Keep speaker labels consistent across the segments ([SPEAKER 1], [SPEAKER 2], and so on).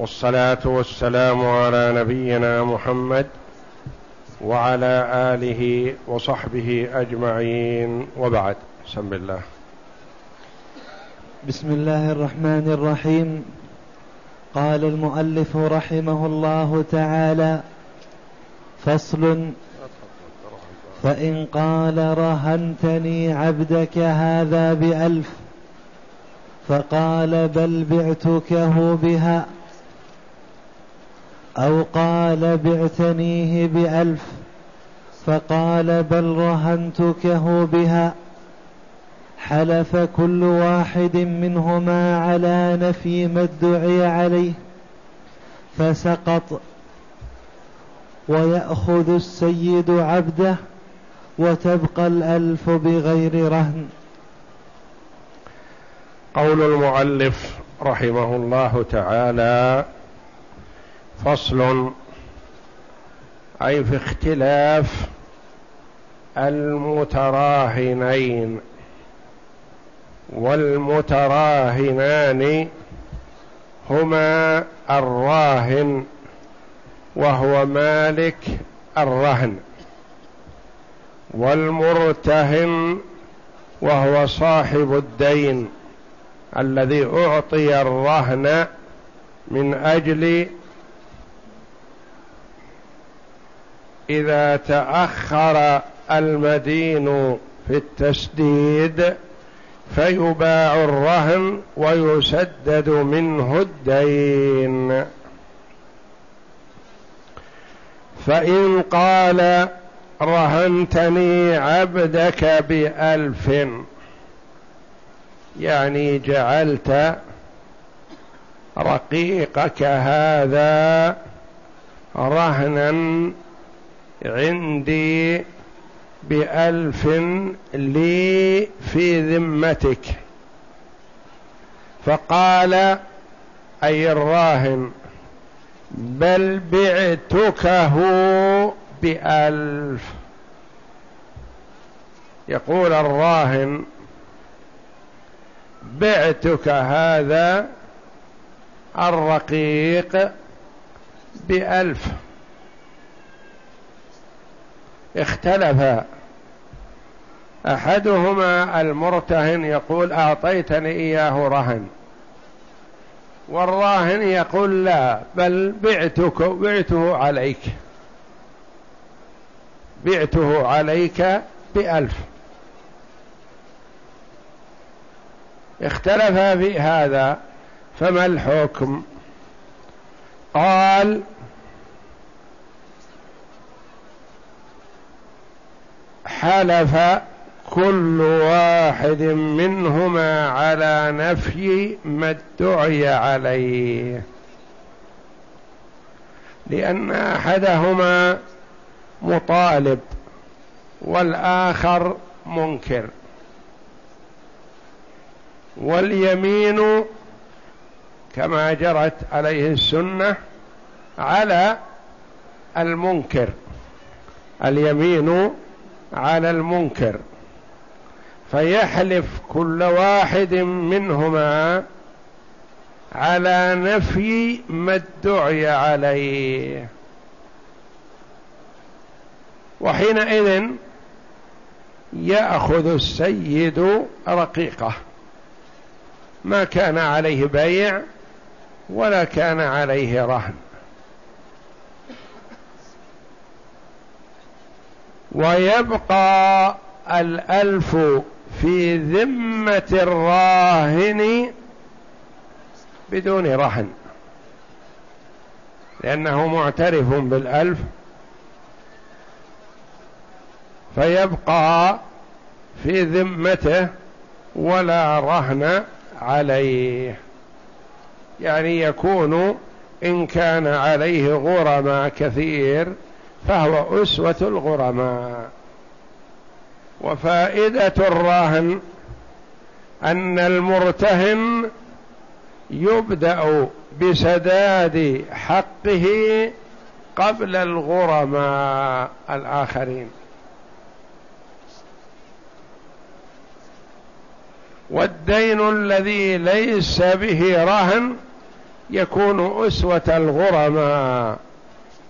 [SPEAKER 1] والصلاة والسلام على نبينا محمد وعلى آله وصحبه أجمعين. وبعد بسم الله.
[SPEAKER 2] بسم الله الرحمن الرحيم. قال المؤلف رحمه الله تعالى فصل فإن قال رهنتني عبدك هذا بألف فقال بل بعتكه بها. أو قال بعتنيه بألف فقال بل رهنتكه بها حلف كل واحد منهما على نفي ما ادعي عليه فسقط ويأخذ السيد عبده وتبقى الألف بغير رهن.
[SPEAKER 1] قول المؤلف رحمه الله تعالى فصل أي في اختلاف المتراهنين والمتراهنان هما الراهن وهو مالك الرهن والمرتهن وهو صاحب الدين الذي أعطي الرهن من أجل إذا تأخر المدين في التسديد فيباع الرهن ويسدد منه الدين. فإن قال رهنتني عبدك بألف يعني جعلت رقيقك هذا رهنا عندي بألف لي في ذمتك. فقال أي الراهن بل بعتكه بألف. يقول الراهن بعتك هذا الرقيق بألف. اختلف. أحدهما المرتهن يقول أعطيتني إياه رهن. والراهن يقول لا بل بعتك بعته عليك. بعته عليك بألف. اختلف في هذا فما الحكم؟ قال حلف كل واحد منهما على نفي ما ادعي عليه. لأن أحدهما مطالب والآخر منكر. واليمين كما جرت عليه السنة على المنكر. اليمين على المنكر فيحلف كل واحد منهما على نفي ما ادعي عليه. وحينئذ يأخذ السيد رقيقه. ما كان عليه بيع ولا كان عليه رهن. ويبقى الألف في ذمة الراهن بدون رهن لأنه معترف بالألف فيبقى في ذمته ولا رهن عليه. يعني يكون إن كان عليه غرماء كثير فهو أسوة الغرماء. وفائدة الراهن أن المرتهن يبدأ بسداد حقه قبل الغرماء الآخرين. والدين الذي ليس به رهن يكون أسوة الغرماء.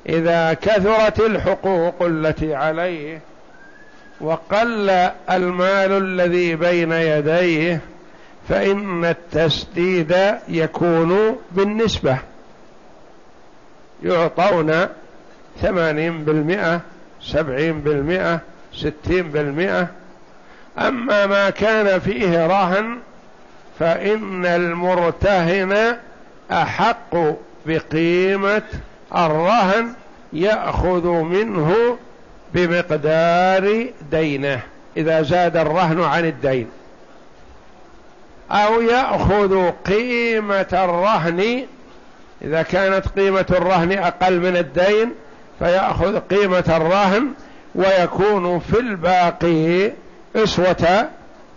[SPEAKER 1] إذا كثرت الحقوق التي عليه وقل المال الذي بين يديه فإن التسديد يكون بالنسبة. يعطون ثمانين بالمئة سبعين بالمئة ستين بالمئة. أما ما كان فيه رهن فإن المرتهن أحق بقيمة الرهن يأخذ منه بمقدار دينه إذا زاد الرهن عن الدين. أو يأخذ قيمة الرهن إذا كانت قيمة الرهن أقل من الدين فيأخذ قيمة الرهن ويكون في الباقي أسوة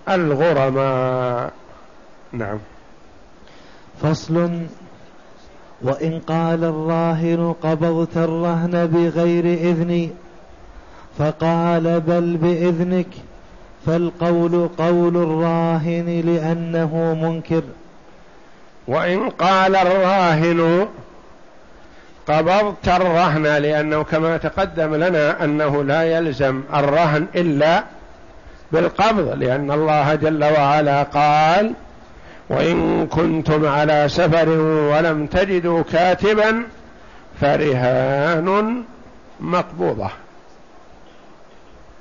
[SPEAKER 1] الغرماء. نعم.
[SPEAKER 2] فصل وإن قال الراهن قبضت الرهن بغير إذني فقال بل بإذنك فالقول قول الراهن لأنه منكر.
[SPEAKER 1] وإن قال الراهن قبضت الرهن لأنه كما تقدم لنا أنه لا يلزم الرهن إلا بالقبض لأن الله جل وعلا قال وإن كنتم على سفر ولم تجدوا كاتبا فرهان مقبوضة.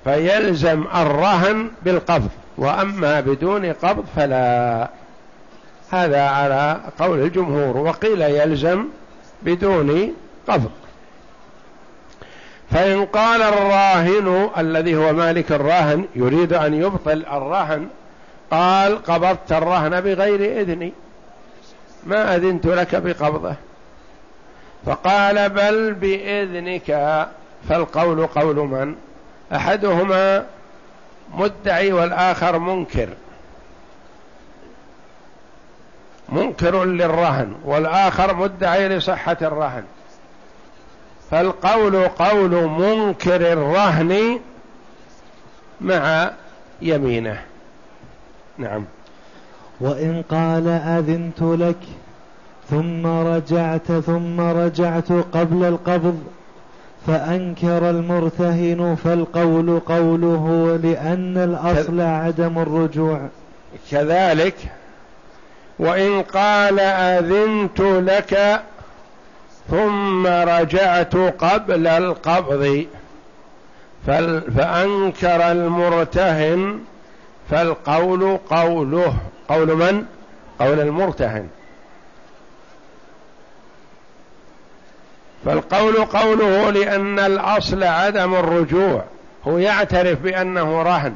[SPEAKER 1] فيلزم الرهن بالقبض وأما بدون قبض فلا. هذا على قول الجمهور وقيل يلزم بدون قبض. فإن قال الراهن الذي هو مالك الراهن يريد أن يبطل الرهن قال قبضت الرهن بغير إذني. ما أذنت لك بقبضه. فقال بل بإذنك. فالقول قول من؟ أحدهما مدعي والآخر منكر. منكر للرهن والآخر مدعي لصحة الرهن. فالقول قول منكر الرهن مع يمينه. نعم.
[SPEAKER 2] وإن قال أذنت لك ثم رجعت ثم رجعت قبل القبض فأنكر المرتهن فالقول قوله لأن الأصل عدم الرجوع.
[SPEAKER 1] كذلك وإن قال أذنت لك ثم رجعت قبل القبض فأنكر المرتهن فالقول قوله. قول من؟ قول المرتهن. فالقول قوله لأن الأصل عدم الرجوع. هو يعترف بأنه رهن.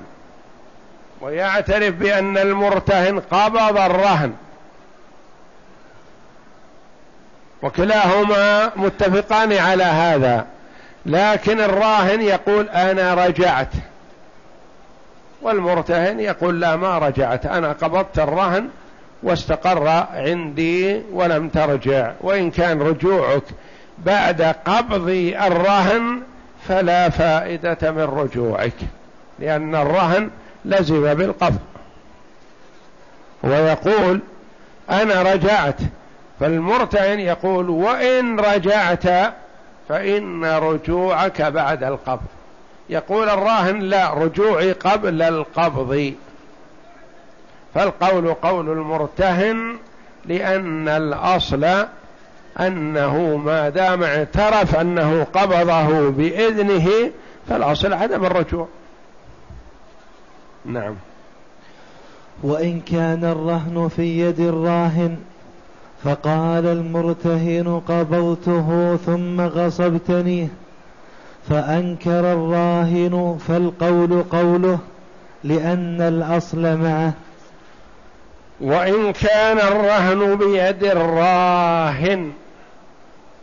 [SPEAKER 1] ويعترف بأن المرتهن قبض الرهن. وكلاهما متفقان على هذا. لكن الراهن يقول أنا رجعت. والمرتهن يقول لا ما رجعت أنا قبضت الرهن واستقر عندي ولم ترجع وإن كان رجوعك بعد قبض الرهن فلا فائدة من رجوعك لأن الرهن لزم بالقبض. ويقول أنا رجعت فالمرتهن يقول وإن رجعت فإن رجوعك بعد القبض. يقول الراهن لا رجوعي قبل القبض. فالقول قول المرتهن لأن الأصل أنه ما دام اعترف أنه قبضه بإذنه فالأصل عدم الرجوع. نعم.
[SPEAKER 2] وإن كان الرهن في يد الراهن فقال المرتهن قبضته ثم غصبتني. فأنكر الراهن فالقول قوله لأن الأصل معه.
[SPEAKER 1] وإن كان الرهن بيد الراهن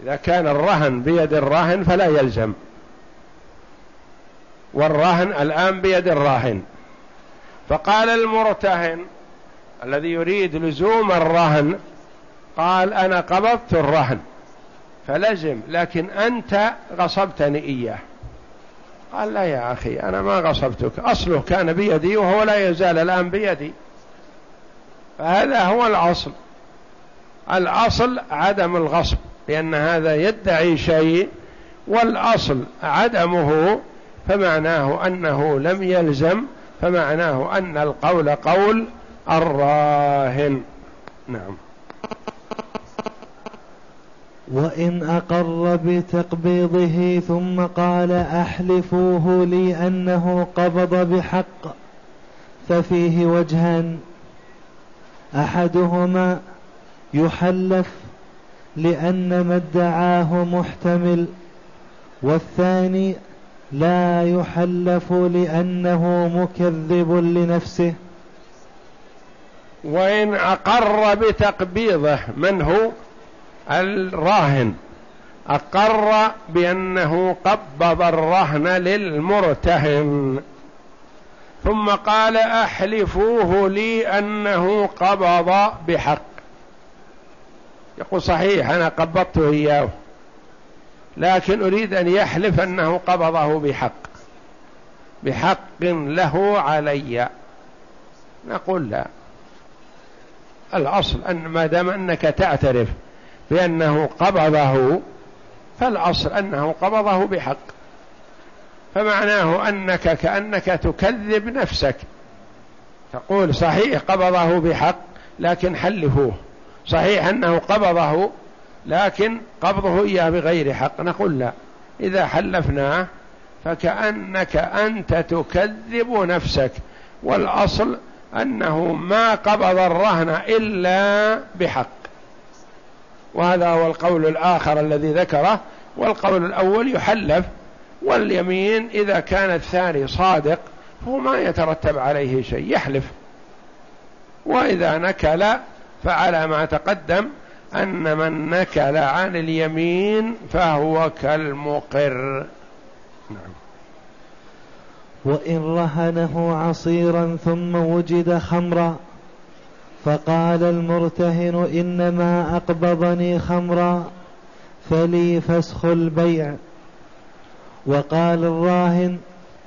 [SPEAKER 1] إذا كان الرهن بيد الراهن فلا يلزم. والرهن الآن بيد الراهن. فقال المرتهن الذي يريد لزوم الرهن قال أنا قبضت الرهن. فلزم لكن أنت غصبتني إياه. قال لا يا أخي أنا ما غصبتك. أصله كان بيدي وهو لا يزال الآن بيدي. فهذا هو الأصل. الأصل عدم الغصب لأن هذا يدعي شيء والأصل عدمه فمعناه أنه لم يلزم فمعناه أن القول قول الراهن. نعم.
[SPEAKER 2] وإن أقر بتقبيضه ثم قال أحلفوه لي أنه قبض بحق ففيه وجهان أحدهما يحلف لأن ما ادعاه محتمل والثاني لا يحلف لأنه مكذب لنفسه.
[SPEAKER 1] وإن أقر بتقبيضه من هو؟ الراهن. أقر بأنه قبض الرهن للمرتهن. ثم قال أحلفوه لي أنه قبض بحق. يقول صحيح أنا قبضته إياه. لكن أريد أن يحلف أنه قبضه بحق. بحق له علي. نقول لا. الأصل أن ما دام أنك تعترف بأنه قبضه فالأصل أنه قبضه بحق. فمعناه أنك كأنك تكذب نفسك. تقول صحيح قبضه بحق لكن حلفوه. صحيح أنه قبضه لكن قبضه إياه بغير حق. نقول لا. إذا حلفناه فكأنك أنت تكذب نفسك. والأصل أنه ما قبض الرهن إلا بحق. وهذا هو القول الآخر الذي ذكره والقول الأول يحلف واليمين إذا كان الثاني صادق هو ما يترتب عليه شيء يحلف. وإذا نكل فعلى ما تقدم أن من نكل عن اليمين فهو كالمقر. نعم.
[SPEAKER 2] وإن رهنه عصيرا ثم وجد خمرا فقال المرتهن إنما أقبضني خمرا فلي فسخ البيع. وقال الراهن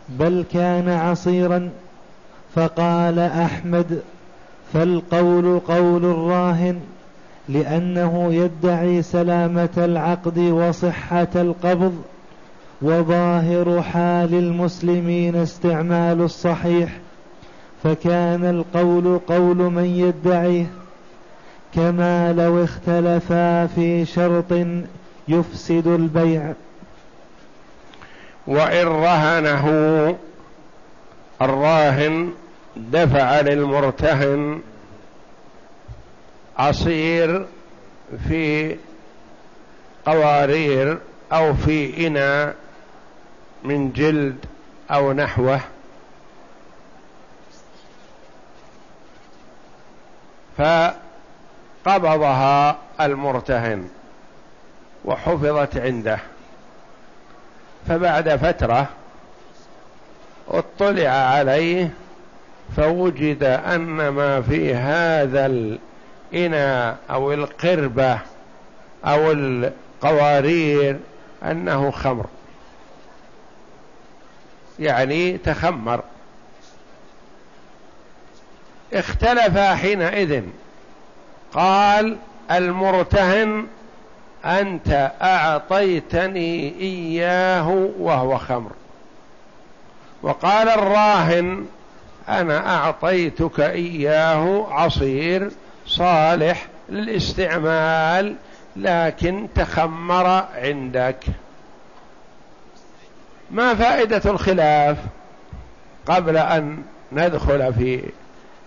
[SPEAKER 2] بل كان عصيرا فقال أحمد فالقول قول الراهن لأنه يدعي سلامة العقد وصحة القبض وظاهر حال المسلمين استعمال الصحيح. فكان القول قول من يدعيه كما لو اختلفا في شرط يفسد البيع.
[SPEAKER 1] وإن رهنه الراهن دفع للمرتهن عصير في قوارير أو في إناء من جلد أو نحوه. فقبضها المرتهن وحفظت عنده. فبعد فترة اطلع عليه فوجد أن ما في هذا الإناء أو القربة أو القوارير أنه خمر. يعني تخمر. اختلف حينئذ. قال المرتهن أنت أعطيتني إياه وهو خمر. وقال الراهن أنا أعطيتك إياه عصير صالح للاستعمال لكن تخمر عندك. ما فائدة الخلاف؟ قبل أن ندخل في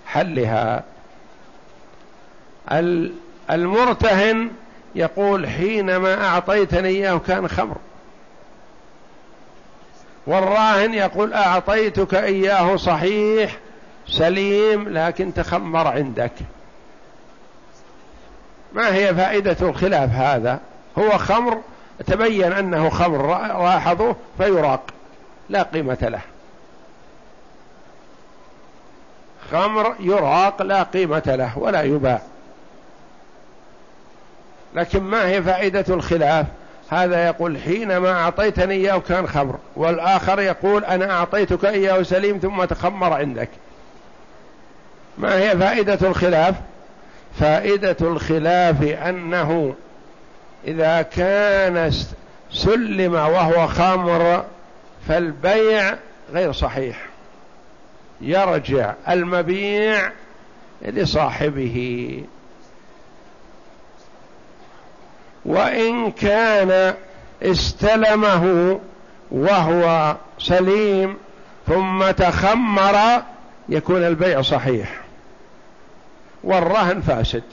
[SPEAKER 1] حلها. المرتهن يقول حينما أعطيتني إياه كان خمر. والراهن يقول أعطيتك إياه صحيح سليم لكن تخمر عندك. ما هي فائدة الخلاف هذا؟ هو خمر تبين أنه خمر لاحظوا فيراق لا قيمة له. خمر يراق لا قيمة له ولا يباع. لكن ما هي فائدة الخلاف؟ هذا يقول حينما أعطيتني إياه كان خمر والآخر يقول أنا أعطيتك إياه سليم ثم تخمر عندك. ما هي فائدة الخلاف؟ فائدة الخلاف أنه إذا كان سلم وهو خمر فالبيع غير صحيح. يرجع المبيع لصاحبه. وإن كان استلمه وهو سليم ثم تخمر يكون البيع صحيح. والرهن فاسد.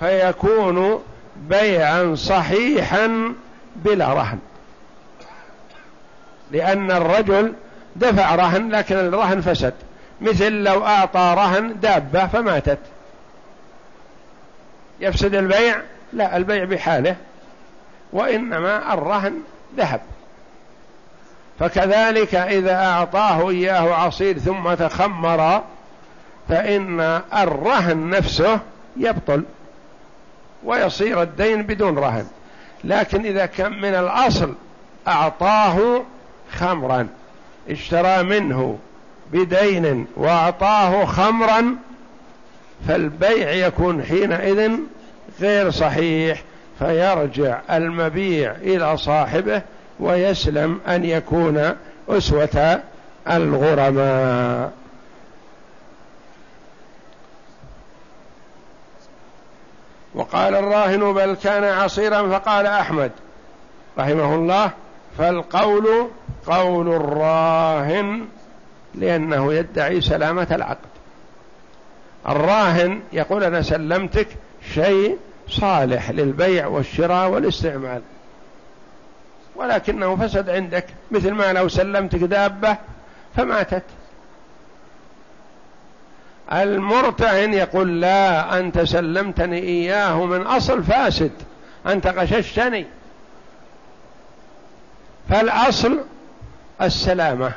[SPEAKER 1] فيكون بيعا صحيحا بلا رهن. لأن الرجل دفع رهن لكن الرهن فسد. مثل لو أعطى رهن دابة فماتت. يفسد البيع؟ لا البيع بحاله. وإنما الرهن ذهب. فكذلك إذا أعطاه إياه عصير ثم تخمر فإن الرهن نفسه يبطل ويصير الدين بدون رهن. لكن إذا كان من الأصل أعطاه خمرا. اشترى منه بدين وأعطاه خمرا فالبيع يكون حينئذ غير صحيح فيرجع المبيع إلى صاحبه ويسلم أن يكون أسوة الغرماء. وقال الراهن بل كان عصيرا فقال أحمد رحمه الله فالقول قول الراهن لأنه يدعي سلامة العقد. الراهن يقول أنا سلمتك شيء صالح للبيع والشراء والاستعمال ولكنه فسد عندك مثل ما لو سلمتك دابة فماتت. المرتهن يقول لا أنت سلمتني إياه من أصل فاسد أنت غششتني. فالأصل السلامة.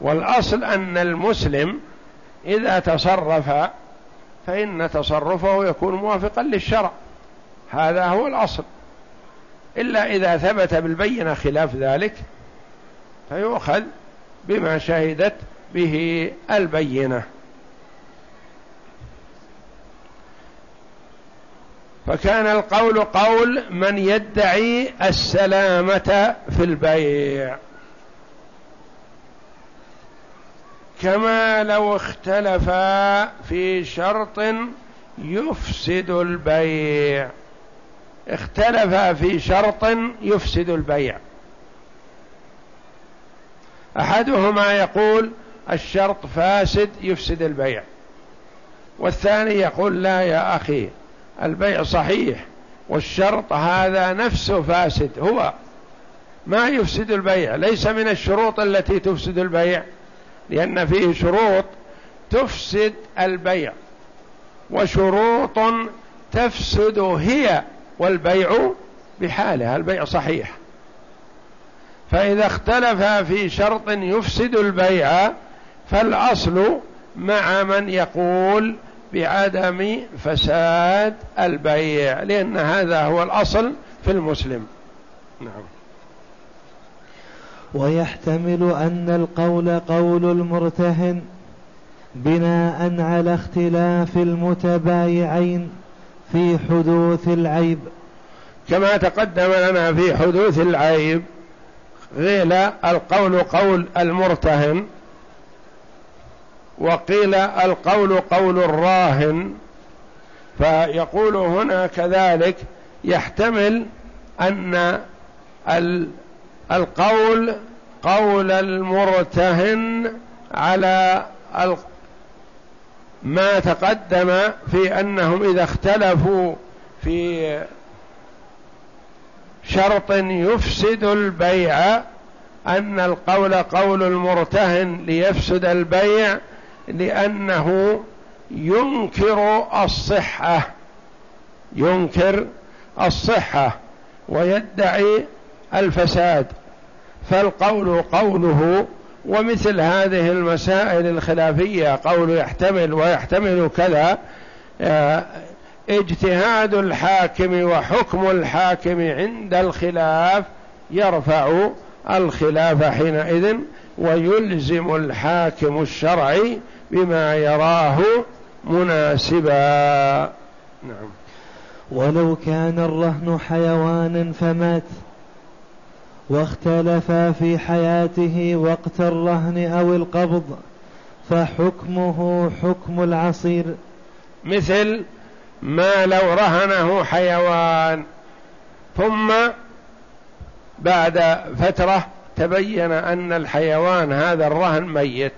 [SPEAKER 1] والأصل أن المسلم إذا تصرف فإن تصرفه يكون موافقا للشرع. هذا هو الأصل. إلا إذا ثبت بالبينة خلاف ذلك فيؤخذ بما شهدت به البينة. فكان القول قول من يدعي السلامة في البيع. كما لو اختلفا في شرط يفسد البيع. اختلفا في شرط يفسد البيع. أحدهما يقول الشرط فاسد يفسد البيع. والثاني يقول لا يا أخي البيع صحيح والشرط هذا نفسه فاسد هو ما يفسد البيع ليس من الشروط التي تفسد البيع. لأن فيه شروط تفسد البيع وشروط تفسد هي والبيع بحالها البيع صحيح. فإذا اختلف في شرط يفسد البيع فالأصل مع من يقول بعدم فساد البيع لأن هذا هو الأصل في المسلم. نعم.
[SPEAKER 2] ويحتمل أن القول قول المرتهن بناء على اختلاف المتبايعين في حدوث العيب.
[SPEAKER 1] كما تقدم لنا في حدوث العيب غيل القول قول المرتهن وقيل القول قول الراهن. فيقول هنا كذلك يحتمل أن القول قول المرتهن على ما تقدم في أنهم إذا اختلفوا في شرط يفسد البيع أن القول قول المرتهن ليفسد البيع لأنه ينكر الصحة ينكر الصحة ويدعي الفساد فالقول قوله ومثل هذه المسائل الخلافية قول يحتمل ويحتمل كذا آه، اجتهاد الحاكم وحكم الحاكم عند الخلاف يرفع الخلاف حينئذ ويلزم الحاكم الشرعي بما يراه مناسبا. نعم.
[SPEAKER 2] ولو كان الرهن حيوانا فمات. واختلفا في حياته وقت الرهن أو القبض فحكمه حكم العصير.
[SPEAKER 1] مثل ما لو رهنه حيوان ثم بعد فترة تبين أن الحيوان هذا الرهن ميت.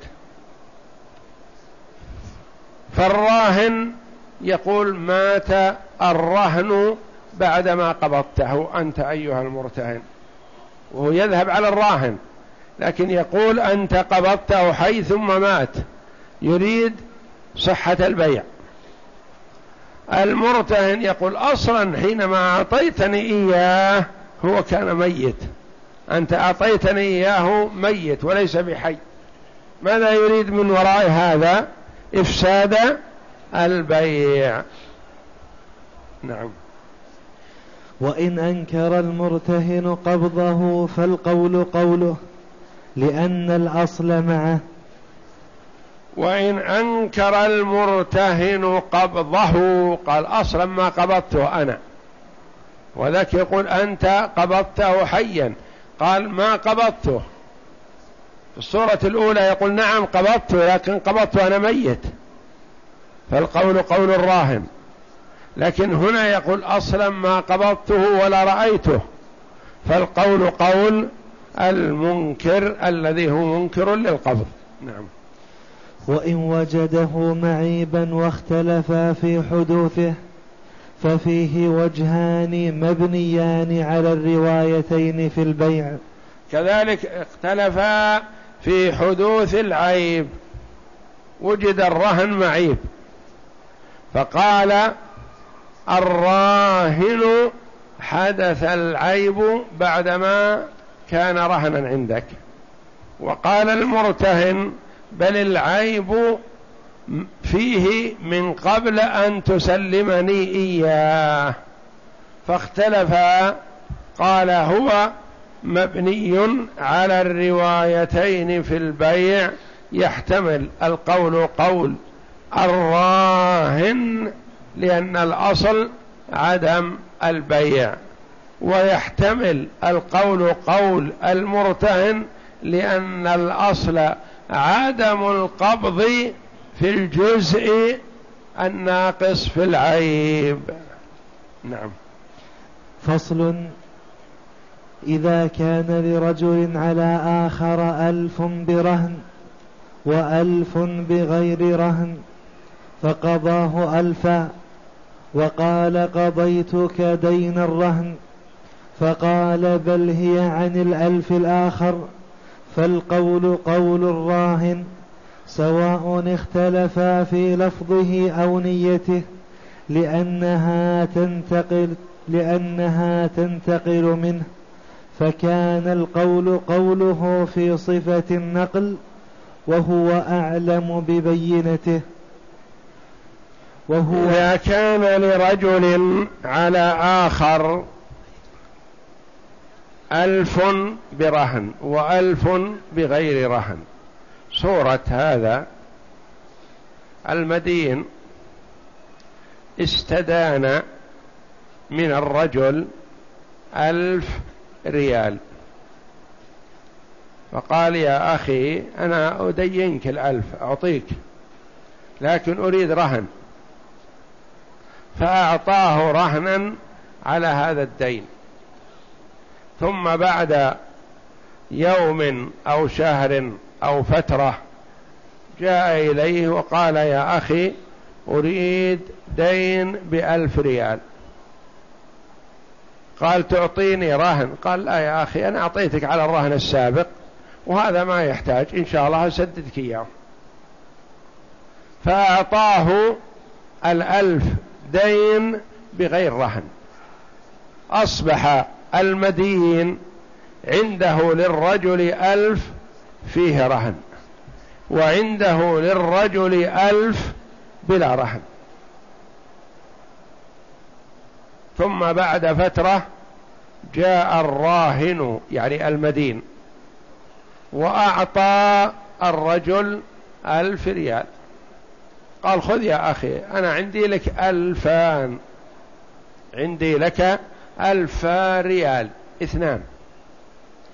[SPEAKER 1] فالراهن يقول مات الرهن بعدما قبضته. أنت أيها المرتهن. وهو يذهب على الراهن لكن يقول أنت قبضته حي ثم مات يريد صحة البيع. المرتهن يقول أصلا حينما أعطيتني إياه هو كان ميت. أنت أعطيتني إياه ميت وليس بحي. ماذا يريد من وراء هذا؟ إفساد البيع. نعم.
[SPEAKER 2] وإن أنكر المرتهن قبضه فالقول قوله لأن الأصل معه.
[SPEAKER 1] وإن أنكر المرتهن قبضه قال أصلا ما قبضته أنا. وذاك يقول أنت قبضته حيا. قال ما قبضته. في الصورة الأولى يقول نعم قبضته لكن قبضته أنا ميت. فالقول قول الراهن. لكن هنا يقول أصلا ما قبضته ولا رأيته. فالقول قول المنكر الذي هو منكر للقبض. نعم.
[SPEAKER 2] وإن وجده معيبا واختلفا في حدوثه ففيه وجهان مبنيان على الروايتين في البيع.
[SPEAKER 1] كذلك اختلفا في حدوث العيب. وجد الرهن معيب. فقال الراهن حدث العيب بعدما كان رهنا عندك. وقال المرتهن بل العيب فيه من قبل أن تسلمني إياه. فاختلفا قال هو مبني على الروايتين في البيع. يحتمل القول قول الراهن لأن الأصل عدم البيع ويحتمل القول قول المرتهن لأن الأصل عدم القبض في الجزء الناقص في العيب. نعم.
[SPEAKER 2] فصل إذا كان لرجل على آخر ألف برهن وألف بغير رهن فقضاه ألفا وقال قضيتك دين الرهن. فقال بل هي عن الألف الآخر فالقول قول الراهن سواء اختلفا في لفظه أو نيته لأنها تنتقل لأنها تنتقل منه. فكان القول قوله في صفة النقل وهو أعلم ببينته.
[SPEAKER 1] وهو إذا كان لرجل على آخر ألف برهن وألف بغير رهن. صورة هذا المدين استدان من الرجل ألف ريال. فقال يا أخي أنا أدينك الألف أعطيك لكن أريد رهن. فأعطاه رهنا على هذا الدين. ثم بعد يوم أو شهر أو فترة جاء إليه وقال يا أخي أريد دين بألف ريال. قال تعطيني رهن. قال لا يا أخي أنا أعطيتك على الرهن السابق وهذا ما يحتاج. إن شاء الله أسددك إياه. فأعطاه الألف دين بغير رهن. أصبح المدين عنده للرجل ألف فيه رهن وعنده للرجل ألف بلا رهن. ثم بعد فترة جاء الراهن يعني المدين وأعطى الرجل ألف ريال. قال خذ يا أخي أنا عندي لك ألفان. عندي لك ألف ريال اثنان.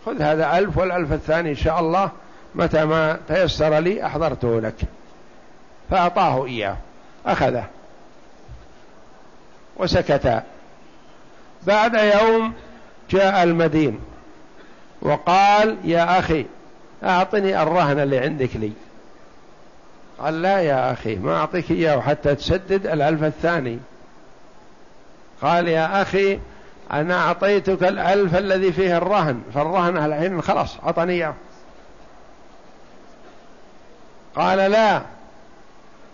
[SPEAKER 1] خذ هذا ألف والألف الثاني إن شاء الله متى ما تيسر لي أحضرته لك. فأعطاه إياه. أخذه. وسكتا بعد يوم جاء المدين وقال يا أخي أعطني الرهن اللي عندك لي. قال لا يا أخي ما أعطيك إياه حتى تسدد الألف الثاني. قال يا أخي أنا أعطيتك الألف الذي فيه الرهن فالرهن الحين خلاص أعطني إياه. قال لا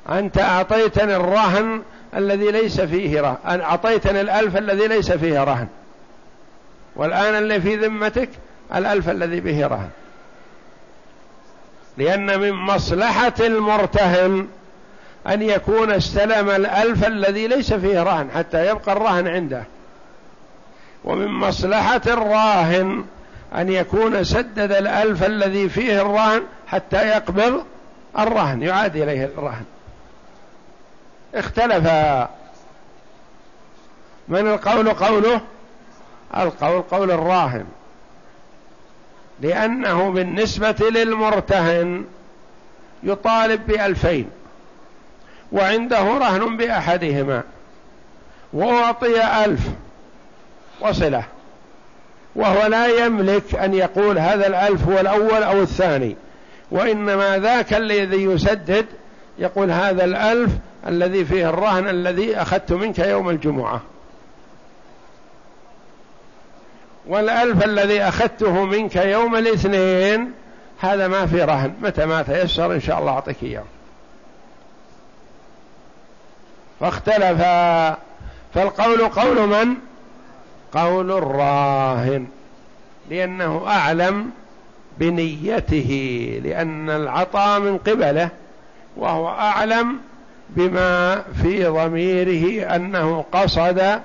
[SPEAKER 1] أنت أعطيتني الرهن الذي ليس فيه رهن أعطيتني الألف الذي ليس فيه رهن. والآن اللي في ذمتك الألف الذي به رهن. لأن من مصلحة المرتهن أن يكون استلم الألف الذي ليس فيه رهن حتى يبقى الرهن عنده. ومن مصلحة الراهن أن يكون سدد الألف الذي فيه الرهن حتى يقبض الرهن يعاد إليه الرهن. اختلف. من القول قوله؟ القول قول الراهن. لأنه بالنسبة للمرتهن يطالب بألفين وعنده رهن بأحدهما وأعطي ألف وصلة وهو لا يملك أن يقول هذا الألف هو الأول أو الثاني وإنما ذاك الذي يسدد يقول هذا الألف الذي فيه الرهن الذي أخذت منك يوم الجمعة. والألف الذي أخذته منك يوم الاثنين هذا ما في رهن. متى ما تيسر إن شاء الله أعطيك إياه. فاختلف. فالقول قول من؟ قول الراهن. لأنه أعلم بنيته لأن العطاء من قبله وهو أعلم بما في ضميره أنه قصد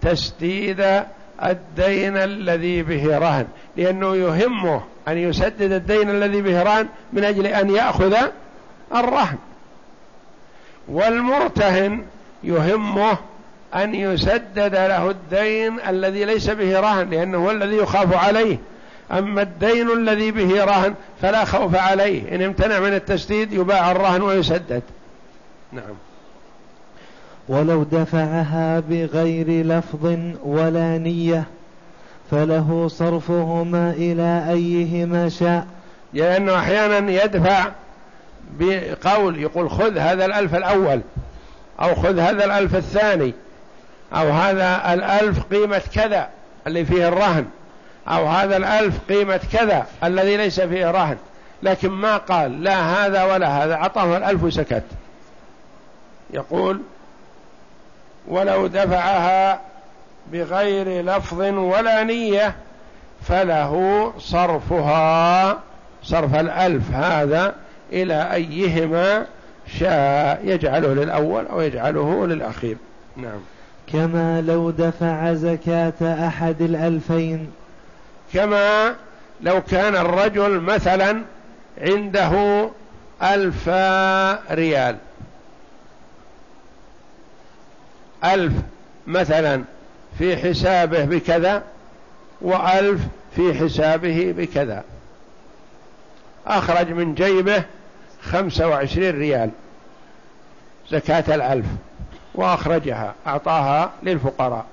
[SPEAKER 1] تسديد الدين الذي به رهن لأنه يهمه أن يسدد الدين الذي به رهن من أجل أن يأخذ الرهن. والمرتهن يهمه أن يسدد له الدين الذي ليس به رهن لأنه هو الذي يخاف عليه. أما الدين الذي به رهن فلا خوف عليه إن امتنع من التسديد يباع الرهن ويسدد. نعم.
[SPEAKER 2] ولو دفعها بغير لفظ ولا نية فله صرفهما إلى أيهما شاء.
[SPEAKER 1] لأنه أحيانا يدفع بقول يقول خذ هذا الألف الأول أو خذ هذا الألف الثاني أو هذا الألف قيمة كذا اللي فيه الرهن أو هذا الألف قيمة كذا الذي ليس فيه رهن. لكن ما قال لا هذا ولا هذا عطاه الألف وسكت. يقول ولو دفعها بغير لفظ ولا نية فله صرفها صرف الألف هذا إلى أيهما شاء يجعله للأول أو يجعله للأخير. نعم.
[SPEAKER 2] كما لو دفع زكاة أحد الألفين.
[SPEAKER 1] كما لو كان الرجل مثلا عنده ألف ريال. ألف مثلا في حسابه بكذا وألف في حسابه بكذا. أخرج من جيبه خمسة وعشرين ريال زكاة الألف وأخرجها أعطاها للفقراء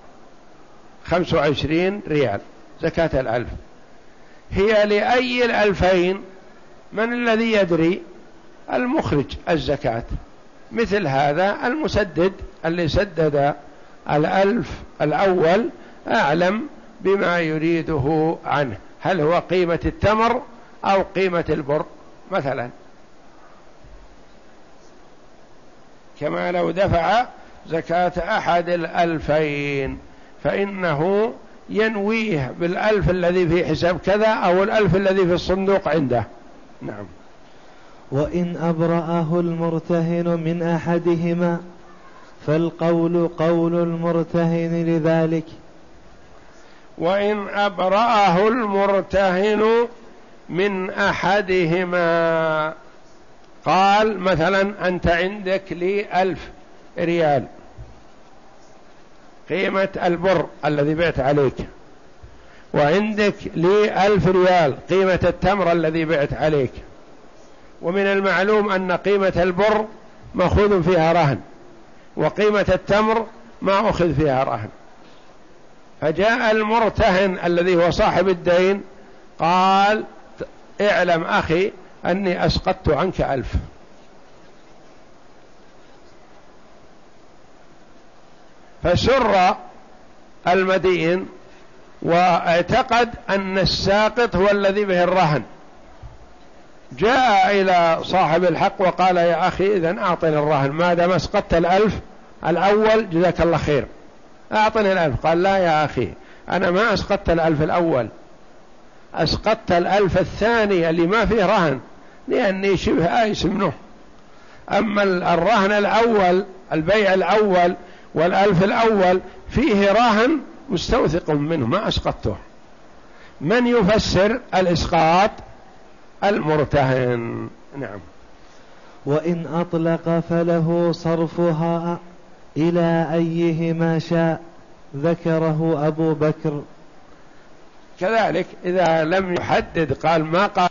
[SPEAKER 1] خمسة وعشرين ريال زكاة الألف. هي لأي الألفين؟ من الذي يدري؟ المخرج الزكاة. مثل هذا المسدد اللي سدد الألف الأول أعلم بما يريده عنه. هل هو قيمة التمر أو قيمة البر مثلا. كما لو دفع زكاة أحد الألفين فإنه ينويه بالألف الذي في حساب كذا أو الألف الذي في الصندوق عنده. نعم.
[SPEAKER 2] وإن أبرأه المرتهن من أحدهما فالقول قول المرتهن لذلك.
[SPEAKER 1] وإن أبرأه المرتهن من أحدهما. قال مثلا أنت عندك لي ألف ريال. قيمة البر الذي بعت عليك. وعندك لي ألف ريال. قيمة التمر الذي بعت عليك. ومن المعلوم أن قيمة البر مأخوذ فيها رهن وقيمة التمر ما أخذ فيها رهن. فجاء المرتهن الذي هو صاحب الدين قال اعلم أخي أني أسقطت عنك ألف. فسر المدين واعتقد أن الساقط هو الذي به الرهن. جاء إلى صاحب الحق وقال يا أخي إذا أعطني الرهن ما دام اسقطت الألف؟ الأول جزاك الله خير. أعطني الألف. قال لا يا أخي أنا ما أسقطت الألف الأول. أسقطت الألف الثاني اللي ما فيه رهن لأني شبه آيس منه. أما الرهن الأول البيع الأول والألف الأول فيه رهن مستوثق منه ما أسقطته. من يفسر الإسقاط؟ المرتهن. نعم.
[SPEAKER 2] وإن أطلق فله صرفها إلى أيهما شاء ذكره أبو بكر.
[SPEAKER 1] كذلك إذا لم يحدد قال ما قال